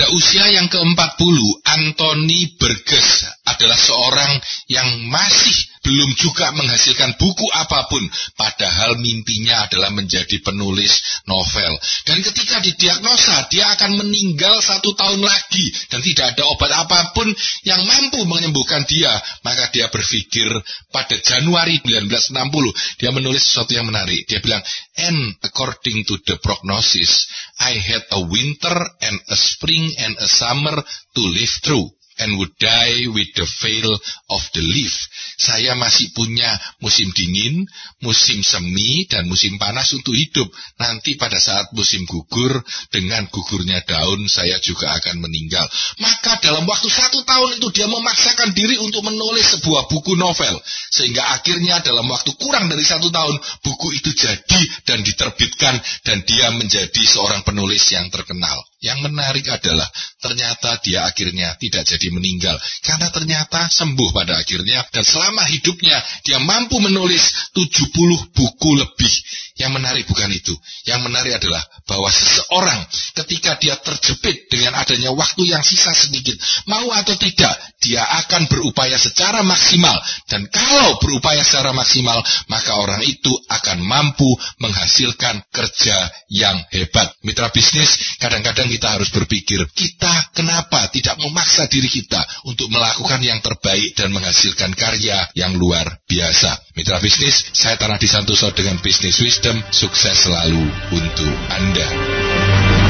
Pada usia yang ke-40, Anthony Burgess adalah seorang yang masih belum juga menghasilkan buku apa pun, padahal mimpinya adalah menjadi penulis novel. Dan ketika didiagnosa, dia akan meninggal satu tahun lagi, dan tidak ada obat apa pun yang mampu menyembuhkan dia. Maka dia berpikir pada Januari 1960, dia menulis sesuatu yang menarik. Dia bilang, and according to the prognosis, I had a winter and a spring and a summer to live through and would die with the veil of the leaf. Saya masih punya musim dingin, musim semi, dan musim panas untuk hidup. Nanti pada saat musim gugur, dengan gugurnya daun, saya juga akan meninggal. Maka dalam waktu satu tahun itu dia memaksakan diri untuk menulis sebuah buku novel. Sehingga akhirnya dalam waktu kurang dari satu tahun, buku itu jadi dan diterbitkan, dan dia menjadi seorang penulis yang terkenal. Yang menarik adalah ternyata dia akhirnya tidak jadi meninggal karena ternyata sembuh pada akhirnya dan selama hidupnya dia mampu menulis 70 buku lebih. Yang menarik bukan itu. Yang menarik adalah bahwa seseorang ketika dia terjepit dengan adanya waktu yang sisa sedikit, mau atau tidak, dia akan berupaya secara maksimal dan kalau berupaya secara maksimal, maka orang itu akan mampu menghasilkan kerja yang hebat. Mitra bisnis, kadang-kadang kita harus berpikir, kita kenapa tidak memaksa diri kita untuk melakukan yang terbaik dan menghasilkan karya yang luar biasa. Mitra bisnis, saya Tanah Disantoso dengan Bisnis Wisdom, sukses selalu untuk Anda.